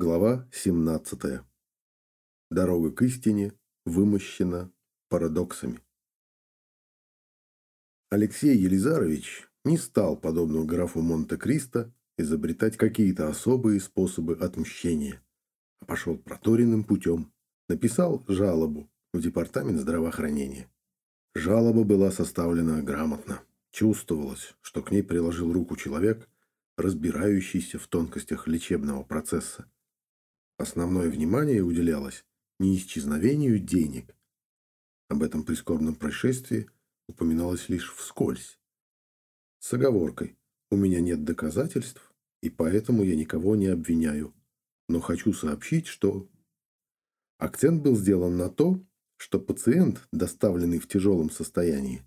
Глава 17. Дорога к истине вымощена парадоксами. Алексей Елизарович не стал, подобно графу Монте-Кристо, изобретать какие-то особые способы отмщения, а пошел проторенным путем. Написал жалобу в департамент здравоохранения. Жалоба была составлена грамотно. Чувствовалось, что к ней приложил руку человек, разбирающийся в тонкостях лечебного процесса Основное внимание уделялось не исчезновению денег. Об этом прискорбном происшествии упоминалось лишь вскользь. С оговоркой «У меня нет доказательств, и поэтому я никого не обвиняю, но хочу сообщить, что...» Акцент был сделан на то, что пациент, доставленный в тяжелом состоянии,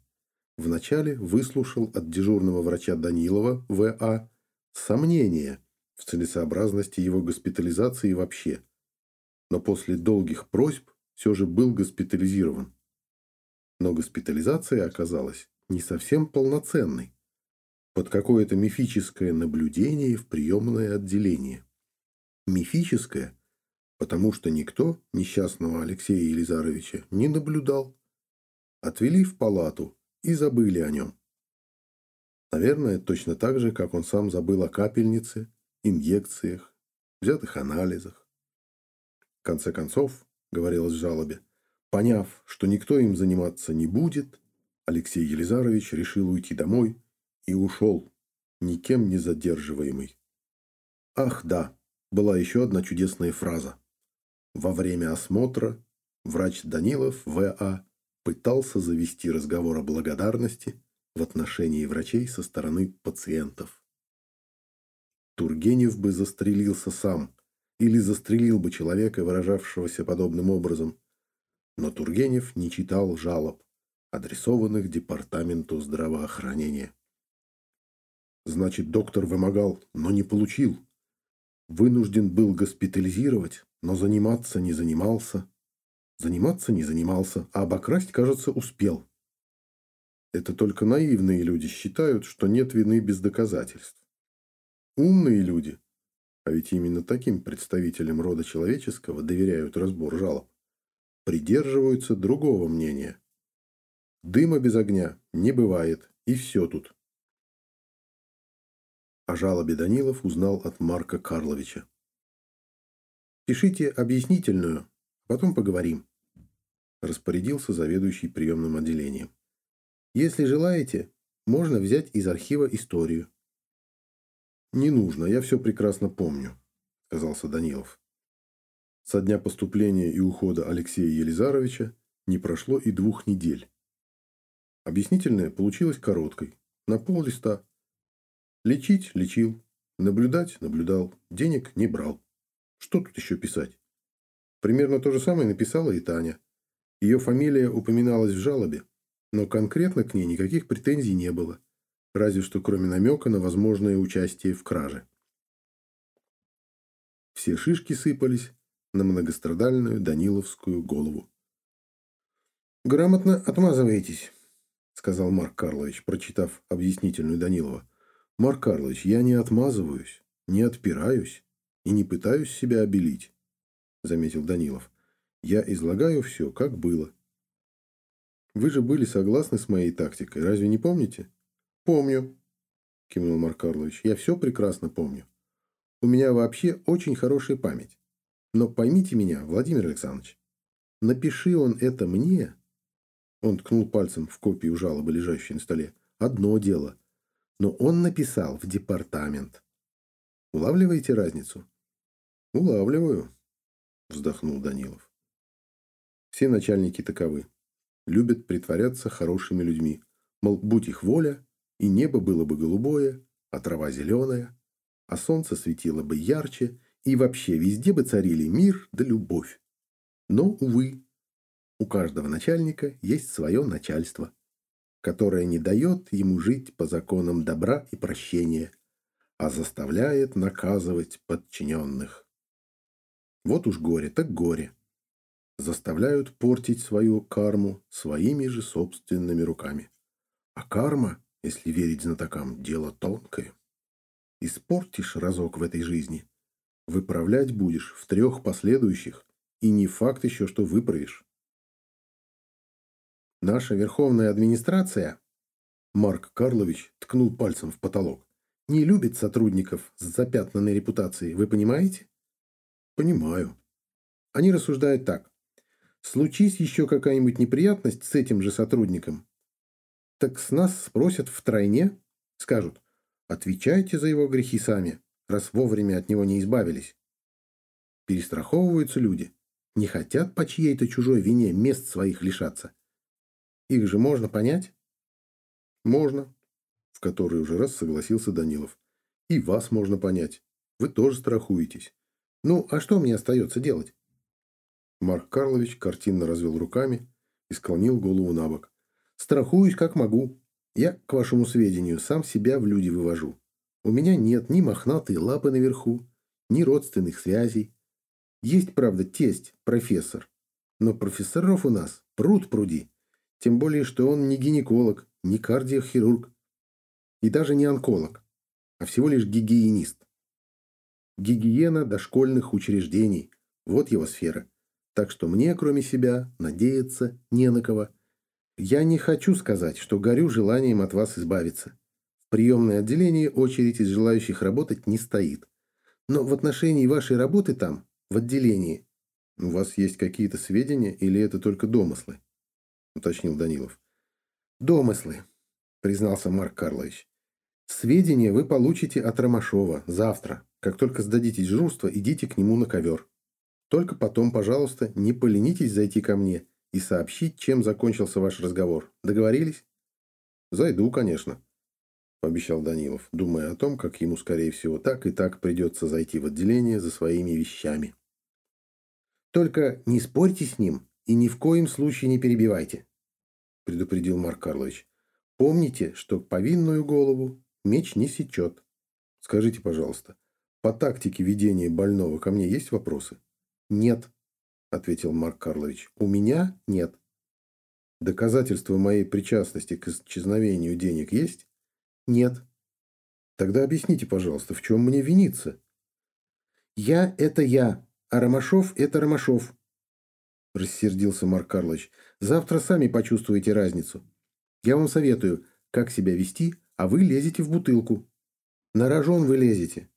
вначале выслушал от дежурного врача Данилова В.А. сомнения – в целесообразности его госпитализации вообще, но после долгих просьб все же был госпитализирован. Но госпитализация оказалась не совсем полноценной, под какое-то мифическое наблюдение в приемное отделение. Мифическое, потому что никто несчастного Алексея Елизаровича не наблюдал. Отвели в палату и забыли о нем. Наверное, точно так же, как он сам забыл о капельнице инъекциях, взятых анализах. В конце концов, говорилось в жалобе, поняв, что никто им заниматься не будет, Алексей Елизарович решил уйти домой и ушел, никем не задерживаемый. Ах да, была еще одна чудесная фраза. Во время осмотра врач Данилов В.А. пытался завести разговор о благодарности в отношении врачей со стороны пациентов. Тургенев бы застрелился сам или застрелил бы человека, выражавшегося подобным образом. Но Тургенев не читал жалоб, адресованных Департаменту здравоохранения. Значит, доктор вымогал, но не получил. Вынужден был госпитализировать, но заниматься не занимался. Заниматься не занимался, а обокрасть, кажется, успел. Это только наивные люди считают, что нет вины без доказательств. Умные люди, а ведь именно таким представителям рода человеческого доверяют разбор жалоб, придерживаются другого мнения. Дыма без огня не бывает, и все тут. О жалобе Данилов узнал от Марка Карловича. «Пишите объяснительную, потом поговорим», – распорядился заведующий приемным отделением. «Если желаете, можно взять из архива историю». «Не нужно, я все прекрасно помню», – сказался Данилов. Со дня поступления и ухода Алексея Елизаровича не прошло и двух недель. Объяснительная получилась короткой, на пол листа. Лечить – лечил, наблюдать – наблюдал, денег не брал. Что тут еще писать? Примерно то же самое написала и Таня. Ее фамилия упоминалась в жалобе, но конкретно к ней никаких претензий не было – разве что кроме намека на возможное участие в краже. Все шишки сыпались на многострадальную Даниловскую голову. «Грамотно отмазываетесь», — сказал Марк Карлович, прочитав объяснительную Данилова. «Марк Карлович, я не отмазываюсь, не отпираюсь и не пытаюсь себя обелить», — заметил Данилов. «Я излагаю все, как было». «Вы же были согласны с моей тактикой, разве не помните?» «Помню», – кивнул Марк Карлович. «Я все прекрасно помню. У меня вообще очень хорошая память. Но поймите меня, Владимир Александрович, напиши он это мне...» Он ткнул пальцем в копию жалобы, лежащей на столе. «Одно дело. Но он написал в департамент. Улавливаете разницу?» «Улавливаю», – вздохнул Данилов. Все начальники таковы. Любят притворяться хорошими людьми. Мол, будь их воля, и небо было бы голубое, а трава зеленая, а солнце светило бы ярче, и вообще везде бы царили мир да любовь. Но, увы, у каждого начальника есть свое начальство, которое не дает ему жить по законам добра и прощения, а заставляет наказывать подчиненных. Вот уж горе, так горе. Заставляют портить свою карму своими же собственными руками. А карма если верить знатокам, дело тонкое. Испортишь разок в этой жизни, Выправлять будешь в трех последующих, и не факт еще, что выправишь. Наша Верховная администрация, Марк Карлович ткнул пальцем в потолок, не любит сотрудников с запятнанной репутацией, вы понимаете? Понимаю. Они рассуждают так. Случись еще какая-нибудь неприятность с этим же сотрудником, так с нас спросят втройне, скажут, отвечайте за его грехи сами, раз вовремя от него не избавились. Перестраховываются люди, не хотят по чьей-то чужой вине мест своих лишаться. Их же можно понять? Можно, в который уже раз согласился Данилов. И вас можно понять. Вы тоже страхуетесь. Ну, а что мне остается делать? Марк Карлович картинно развел руками и склонил голову на бок. «Страхуюсь, как могу. Я, к вашему сведению, сам себя в люди вывожу. У меня нет ни мохнатой лапы наверху, ни родственных связей. Есть, правда, тесть, профессор. Но профессоров у нас пруд пруди. Тем более, что он не гинеколог, не кардиохирург и даже не онколог, а всего лишь гигиенист. Гигиена дошкольных учреждений – вот его сфера. Так что мне, кроме себя, надеяться не на кого. Я не хочу сказать, что горю желанием от вас избавиться. В приемное отделение очередь из желающих работать не стоит. Но в отношении вашей работы там, в отделении, у вас есть какие-то сведения или это только домыслы? Уточнил Данилов. Домыслы, признался Марк Карлович. Сведения вы получите от Ромашова завтра. Как только сдадите дежурство, идите к нему на ковер. Только потом, пожалуйста, не поленитесь зайти ко мне и сообщить, чем закончился ваш разговор. Договорились? Зайду, конечно, пообещал Данилов, думая о том, как ему, скорее всего, так и так придется зайти в отделение за своими вещами. Только не спорьте с ним и ни в коем случае не перебивайте, предупредил Марк Карлович. Помните, что повинную голову меч не сечет. Скажите, пожалуйста, по тактике ведения больного ко мне есть вопросы? «Нет», — ответил Марк Карлович. «У меня нет». «Доказательства моей причастности к исчезновению денег есть?» «Нет». «Тогда объясните, пожалуйста, в чем мне виниться?» «Я — это я, а Ромашов — это Ромашов», — рассердился Марк Карлович. «Завтра сами почувствуете разницу. Я вам советую, как себя вести, а вы лезете в бутылку. На рожон вы лезете.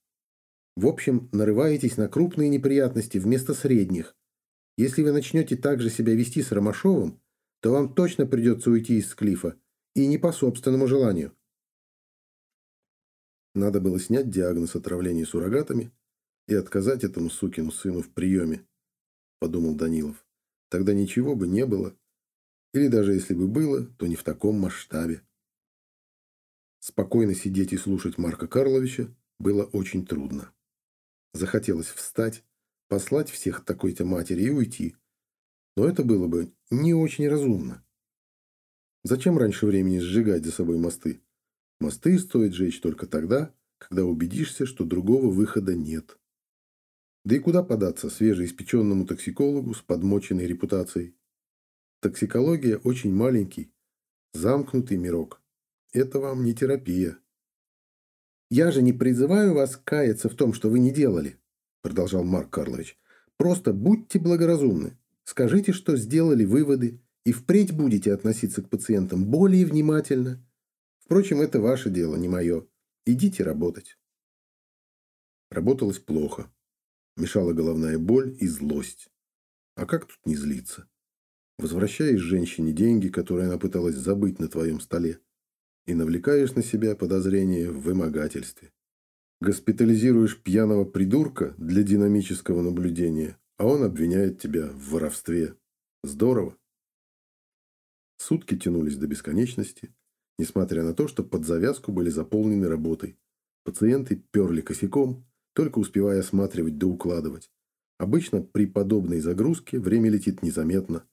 В общем, нарываетесь на крупные неприятности вместо средних. Если вы начнете так же себя вести с Ромашовым, то вам точно придется уйти из склифа, и не по собственному желанию. Надо было снять диагноз отравления суррогатами и отказать этому сукину сыну в приеме, подумал Данилов. Тогда ничего бы не было. Или даже если бы было, то не в таком масштабе. Спокойно сидеть и слушать Марка Карловича было очень трудно. Захотелось встать, послать всех такой-то матери и уйти. Но это было бы не очень разумно. Зачем раньше времени сжигать за собой мосты? Мосты стоит жечь только тогда, когда убедишься, что другого выхода нет. Да и куда податься свежеиспеченному токсикологу с подмоченной репутацией? Токсикология очень маленький, замкнутый мирок. Это вам не терапия. «Я же не призываю вас каяться в том, что вы не делали», продолжал Марк Карлович. «Просто будьте благоразумны. Скажите, что сделали выводы, и впредь будете относиться к пациентам более внимательно. Впрочем, это ваше дело, не мое. Идите работать». Работалось плохо. Мешала головная боль и злость. А как тут не злиться? Возвращаешь женщине деньги, которые она пыталась забыть на твоем столе и навлекаешь на себя подозрение в вымогательстве. Госпитализируешь пьяного придурка для динамического наблюдения, а он обвиняет тебя в воровстве. Здорово. Сутки тянулись до бесконечности, несмотря на то, что под завязку были заполнены работой. Пациенты перли косяком, только успевая осматривать да укладывать. Обычно при подобной загрузке время летит незаметно,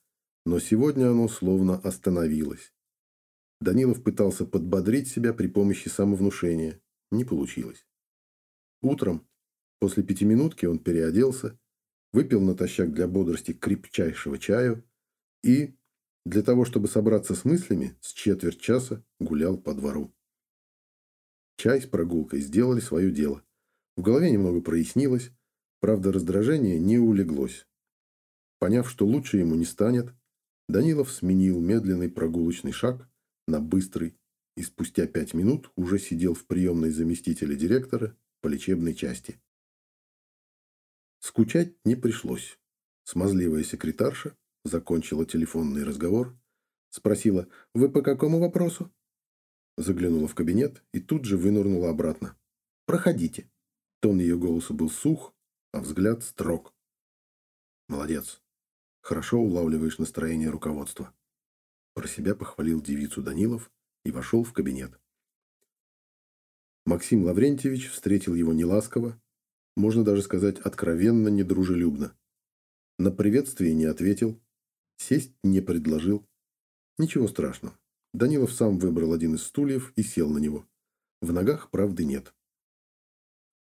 но сегодня оно словно остановилось. Данилов пытался подбодрить себя при помощи самовнушения. Не получилось. Утром, после пятиминутки, он переоделся, выпил натощак для бодрости крепчайшего чаю и, для того, чтобы собраться с мыслями, с четверть часа гулял по двору. Чай с прогулкой сделали свое дело. В голове немного прояснилось, Правда, раздражение не улеглось. Поняв, что лучше ему не станет, Данилов сменил медленный прогулочный шаг на быстрый и спустя пять минут уже сидел в приемной заместителя директора по лечебной части. Скучать не пришлось. Смазливая секретарша закончила телефонный разговор, спросила «Вы по какому вопросу?» Заглянула в кабинет и тут же вынырнула обратно. «Проходите». Тон ее голоса был сух, а взгляд строг. «Молодец. Хорошо улавливаешь настроение руководства». Про себя похвалил девицу Данилов и вошел в кабинет. Максим Лаврентьевич встретил его неласково, можно даже сказать откровенно недружелюбно. На приветствие не ответил, сесть не предложил. Ничего страшного. Данилов сам выбрал один из стульев и сел на него. В ногах правды нет.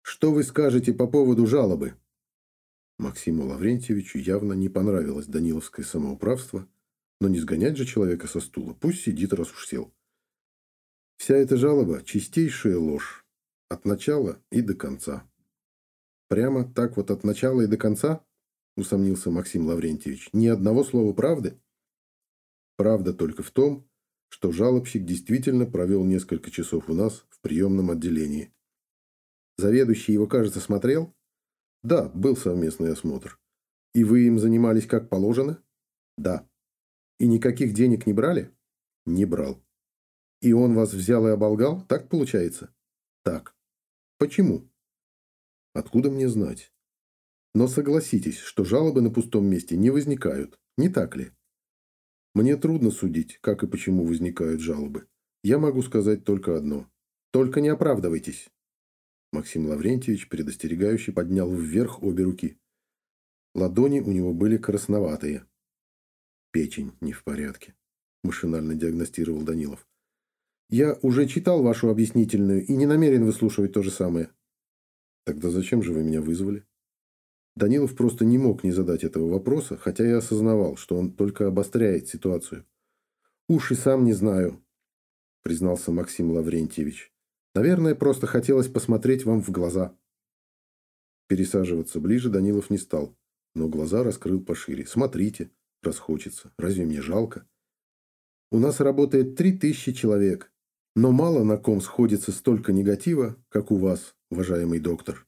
«Что вы скажете по поводу жалобы?» Максиму Лаврентьевичу явно не понравилось даниловское самоуправство, но не сгонять же человека со стула, пусть сидит, раз уж сел. Вся эта жалоба – чистейшая ложь. От начала и до конца. Прямо так вот от начала и до конца? Усомнился Максим Лаврентьевич. Ни одного слова правды? Правда только в том, что жалобщик действительно провел несколько часов у нас в приемном отделении. Заведующий его, кажется, смотрел? Да, был совместный осмотр. И вы им занимались как положено? Да. И никаких денег не брали? Не брал. И он вас взял и оболгал? Так получается? Так. Почему? Откуда мне знать? Но согласитесь, что жалобы на пустом месте не возникают, не так ли? Мне трудно судить, как и почему возникают жалобы. Я могу сказать только одно. Только не оправдывайтесь. Максим Лаврентьевич предостерегающе поднял вверх обе руки. Ладони у него были красноватые. Печень не в порядке, машинально диагностировал Данилов. Я уже читал вашу объяснительную и не намерен выслушивать то же самое. Тогда зачем же вы меня вызвали? Данилов просто не мог не задать этого вопроса, хотя и осознавал, что он только обостряет ситуацию. «Уж и сам не знаю», — признался Максим Лаврентьевич. «Наверное, просто хотелось посмотреть вам в глаза». Пересаживаться ближе Данилов не стал, но глаза раскрыл пошире. «Смотрите, расхочется. Разве мне жалко?» «У нас работает три тысячи человек, но мало на ком сходится столько негатива, как у вас, уважаемый доктор».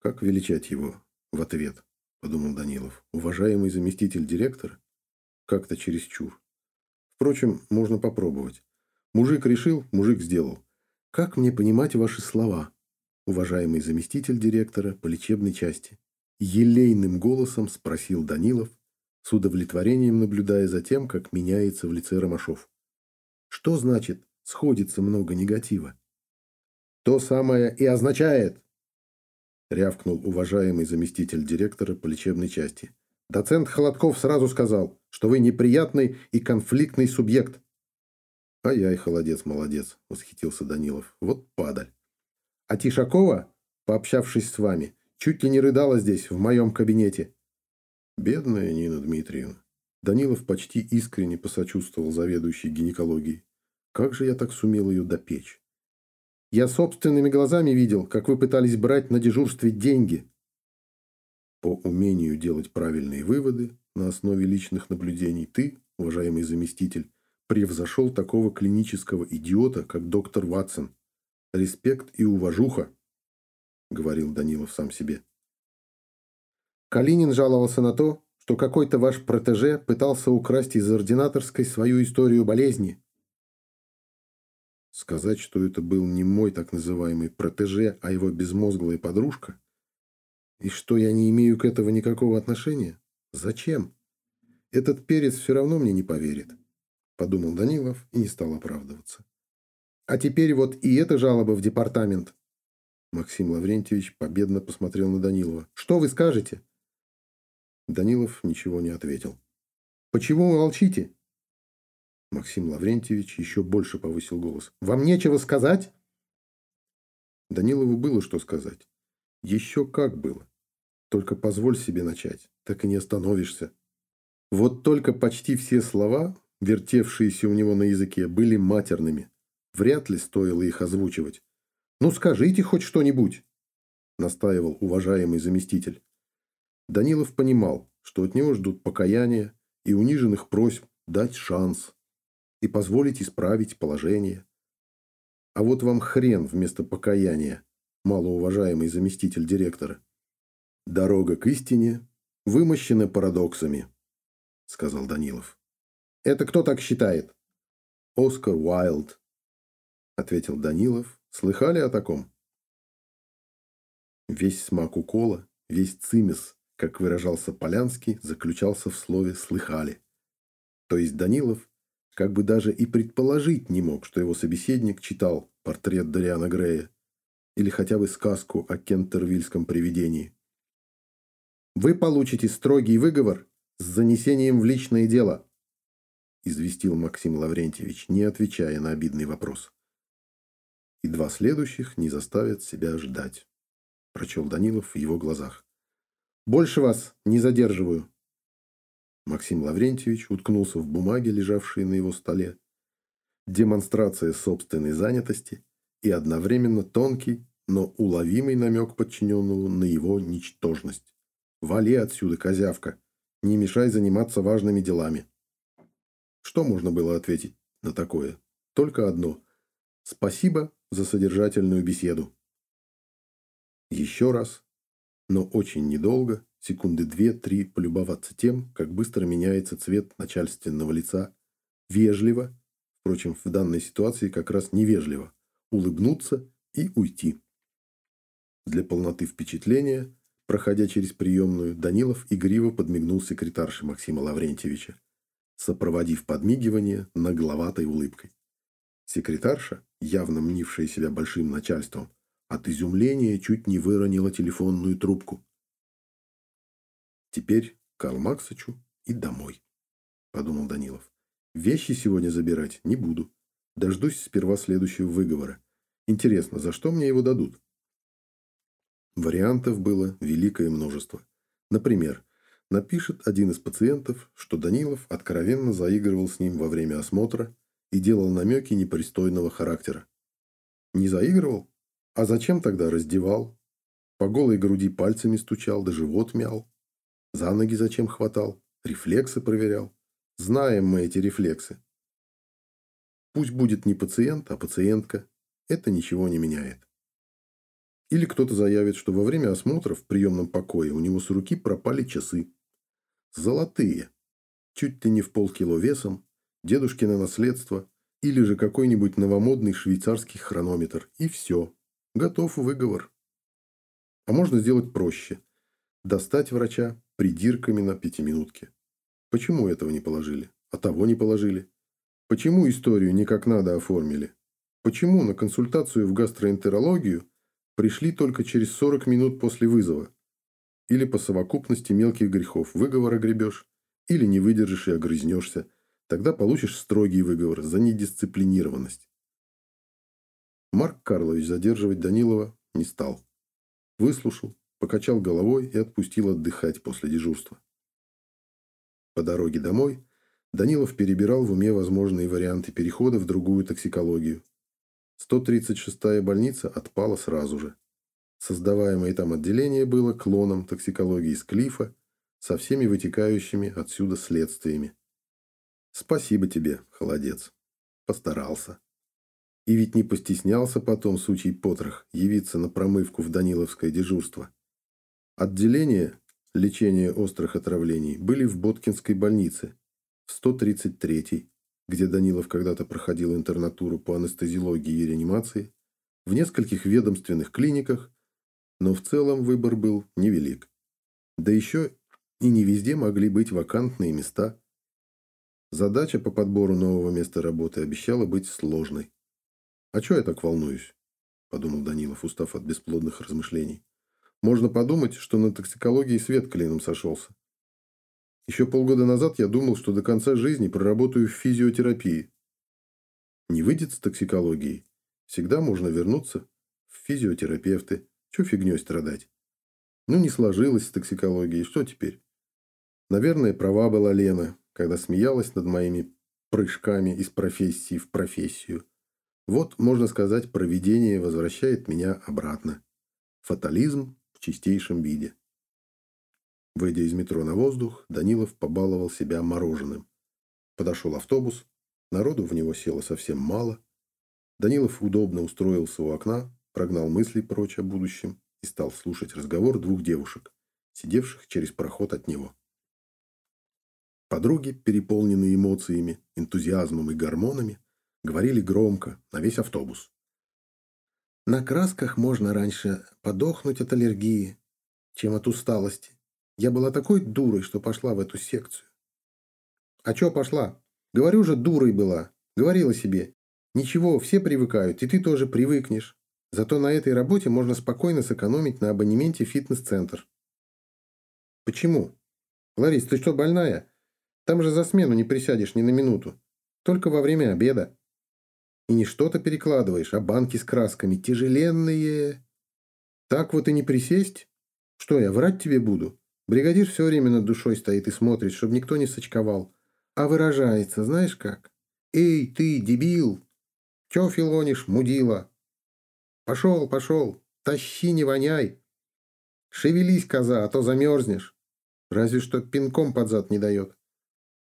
Как величать его в ответ, подумал Данилов. Уважаемый заместитель директора? Как-то чересчур. Впрочем, можно попробовать. Мужик решил, мужик сделал. Как мне понимать ваши слова, уважаемый заместитель директора по лечебной части? Елейным голосом спросил Данилов, с удовлетворением наблюдая за тем, как меняется в лице Ромашов. Что значит «сходится много негатива»? То самое и означает, рявкнул уважаемый заместитель директора по лечебной части. Доцент Холодков сразу сказал, что вы неприятный и конфликтный субъект. А и холодец молодец, восхитился Данилов. Вот падаль. А Тишакова, пообщавшись с вами, чуть ли не рыдала здесь, в моем кабинете. Бедная Нина Дмитриевна. Данилов почти искренне посочувствовал заведующей гинекологией. Как же я так сумел ее допечь? Я собственными глазами видел, как вы пытались брать на дежурстве деньги. По умению делать правильные выводы на основе личных наблюдений ты, уважаемый заместитель, превзошел такого клинического идиота, как доктор Ватсон. Респект и уважуха, говорил Данилов сам себе. Калинин жаловался на то, что какой-то ваш протеже пытался украсть из ординаторской свою историю болезни. Сказать, что это был не мой так называемый протеже, а его безмозглая подружка? И что я не имею к этому никакого отношения? Зачем? Этот перец все равно мне не поверит. Подумал Данилов и не стал оправдываться. А теперь вот и эта жалоба в департамент. Максим Лаврентьевич победно посмотрел на Данилова. Что вы скажете? Данилов ничего не ответил. Почему вы молчите? Максим Лаврентьевич еще больше повысил голос. «Вам нечего сказать?» Данилову было что сказать. Еще как было. Только позволь себе начать, так и не остановишься. Вот только почти все слова, вертевшиеся у него на языке, были матерными. Вряд ли стоило их озвучивать. «Ну скажите хоть что-нибудь!» настаивал уважаемый заместитель. Данилов понимал, что от него ждут покаяния и униженных просьб дать шанс и позволить исправить положение. А вот вам хрен вместо покаяния, малоуважаемый заместитель директора. Дорога к истине вымощена парадоксами, сказал Данилов. Это кто так считает? Оскар Уайлд, ответил Данилов. Слыхали о таком? Весь смак укола, весь цимис, как выражался Полянский, заключался в слове «слыхали». То есть Данилов как бы даже и предположить не мог, что его собеседник читал портрет Дариана Грея или хотя бы сказку о кентервильском привидении. «Вы получите строгий выговор с занесением в личное дело», известил Максим Лаврентьевич, не отвечая на обидный вопрос. «И два следующих не заставят себя ждать», прочел Данилов в его глазах. «Больше вас не задерживаю». Максим Лаврентьевич уткнулся в бумаги, лежавшие на его столе. Демонстрация собственной занятости и одновременно тонкий, но уловимый намек подчиненного на его ничтожность. «Вали отсюда, козявка! Не мешай заниматься важными делами!» Что можно было ответить на такое? Только одно. Спасибо за содержательную беседу. Еще раз, но очень недолго, секунды две-три, полюбоваться тем, как быстро меняется цвет начальственного лица, вежливо, впрочем, в данной ситуации как раз невежливо, улыбнуться и уйти. Для полноты впечатления, проходя через приемную, Данилов игриво подмигнул секретарше Максима Лаврентьевича, сопроводив подмигивание нагловатой улыбкой. Секретарша, явно мнившая себя большим начальством, от изумления чуть не выронила телефонную трубку. Теперь Карл Максычу и домой, подумал Данилов. Вещи сегодня забирать не буду. Дождусь сперва следующего выговора. Интересно, за что мне его дадут? Вариантов было великое множество. Например, напишет один из пациентов, что Данилов откровенно заигрывал с ним во время осмотра и делал намеки непристойного характера. Не заигрывал? А зачем тогда раздевал? По голой груди пальцами стучал, да живот мял. За ноги зачем хватал? Рефлексы проверял. Знаем мы эти рефлексы. Пусть будет не пациент, а пациентка. Это ничего не меняет. Или кто-то заявит, что во время осмотра в приемном покое у него с руки пропали часы. Золотые. Чуть ли не в полкило весом, дедушкино наследство или же какой-нибудь новомодный швейцарский хронометр. И все. Готов выговор. А можно сделать проще. Достать врача придирками на пятиминутке. Почему этого не положили? А того не положили? Почему историю не как надо оформили? Почему на консультацию в гастроэнтерологию пришли только через 40 минут после вызова. Или по совокупности мелких грехов выговора гребешь, или не выдержишь и огрызнешься. Тогда получишь строгий выговор за недисциплинированность. Марк Карлович задерживать Данилова не стал. Выслушал, покачал головой и отпустил отдыхать после дежурства. По дороге домой Данилов перебирал в уме возможные варианты перехода в другую токсикологию. 136-я больница отпала сразу же. Создаваемое там отделение было клоном токсикологии Склифа со всеми вытекающими отсюда следствиями. Спасибо тебе, холодец. Постарался. И ведь не постеснялся потом, сучий потрох, явиться на промывку в Даниловское дежурство. Отделения лечения острых отравлений были в Боткинской больнице, в 133-й, где Данилов когда-то проходил интернатуру по анестезиологии и реанимации, в нескольких ведомственных клиниках, но в целом выбор был невелик. Да еще и не везде могли быть вакантные места. Задача по подбору нового места работы обещала быть сложной. «А чего я так волнуюсь?» – подумал Данилов, устав от бесплодных размышлений. «Можно подумать, что на токсикологии свет клином сошелся. Еще полгода назад я думал, что до конца жизни проработаю в физиотерапии. Не выйдет с токсикологией. Всегда можно вернуться в физиотерапевты. Че фигней страдать? Ну, не сложилось с токсикологией. Что теперь? Наверное, права была Лена, когда смеялась над моими прыжками из профессии в профессию. Вот, можно сказать, проведение возвращает меня обратно. Фатализм в чистейшем виде. Выйдя из метро на воздух, Данилов побаловал себя мороженым. Подошел автобус, народу в него село совсем мало. Данилов удобно устроился у окна, прогнал мысли прочь о будущем и стал слушать разговор двух девушек, сидевших через проход от него. Подруги, переполненные эмоциями, энтузиазмом и гормонами, говорили громко на весь автобус. На красках можно раньше подохнуть от аллергии, чем от усталости. Я была такой дурой, что пошла в эту секцию. А чё пошла? Говорю же, дурой была. Говорила себе. Ничего, все привыкают, и ты тоже привыкнешь. Зато на этой работе можно спокойно сэкономить на абонементе фитнес-центр. Почему? Ларис, ты что, больная? Там же за смену не присядешь ни на минуту. Только во время обеда. И не что-то перекладываешь, а банки с красками. Тяжеленные. Так вот и не присесть? Что, я врать тебе буду? Бригадир все время над душой стоит и смотрит, чтобы никто не сочковал. А выражается, знаешь как? «Эй, ты, дебил! Че филонишь, мудила? Пошел, пошел, тащи, не воняй! Шевелись, коза, а то замерзнешь!» Разве что пинком под зад не дает.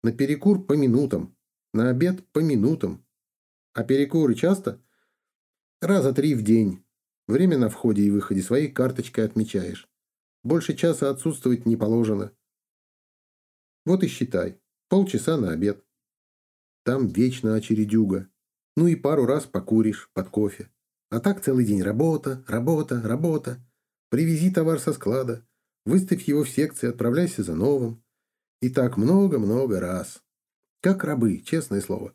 На перекур по минутам, на обед по минутам, а перекуры часто? Раза три в день. Время на входе и выходе своей карточкой отмечаешь. Больше часа отсутствовать не положено. Вот и считай. Полчаса на обед. Там вечно очередюга. Ну и пару раз покуришь под кофе. А так целый день работа, работа, работа. Привези товар со склада. Выставь его в секции, отправляйся за новым. И так много-много раз. Как рабы, честное слово.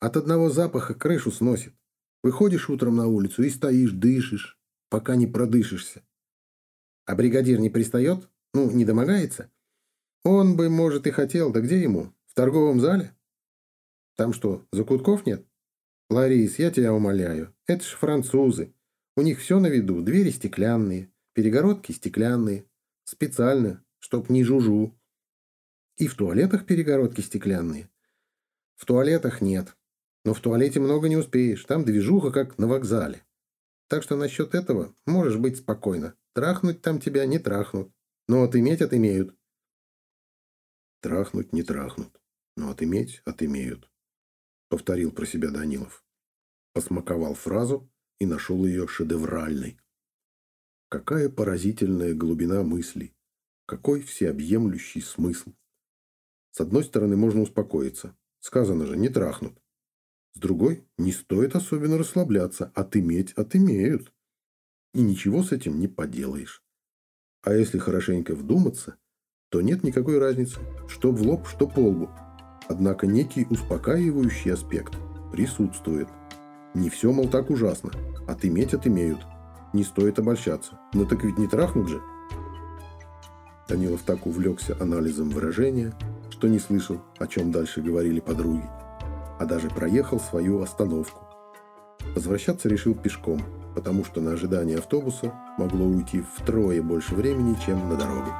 От одного запаха крышу сносит. Выходишь утром на улицу и стоишь, дышишь, пока не продышишься. А бригадир не пристает? Ну, не домогается? Он бы, может, и хотел, да где ему? В торговом зале? Там что, закутков нет? Ларис, я тебя умоляю, это ж французы. У них все на виду, двери стеклянные, перегородки стеклянные. Специально, чтоб не жужу. И в туалетах перегородки стеклянные. В туалетах нет. Но в туалете много не успеешь, там движуха, как на вокзале. Так что насчет этого можешь быть спокойно. Трахнуть там тебя не трахнут, но отыметь отымеют. Трахнуть не трахнут, но отыметь отымеют, повторил про себя Данилов. Посмаковал фразу и нашел ее шедевральной. Какая поразительная глубина мыслей, какой всеобъемлющий смысл. С одной стороны, можно успокоиться. Сказано же, не трахнут. С другой, не стоит особенно расслабляться. Отыметь отымеют. И ничего с этим не поделаешь. А если хорошенько вдуматься, то нет никакой разницы, что в лоб, что по лбу. Однако некий успокаивающий аспект присутствует. Не все, мол, так ужасно. Отыметь отымеют. Не стоит обольщаться. Но так ведь не трахнут же. Данилов так увлекся анализом выражения, что не слышал, о чем дальше говорили подруги а даже проехал свою остановку. Возвращаться решил пешком, потому что на ожидание автобуса могло уйти втрое больше времени, чем на дорогу.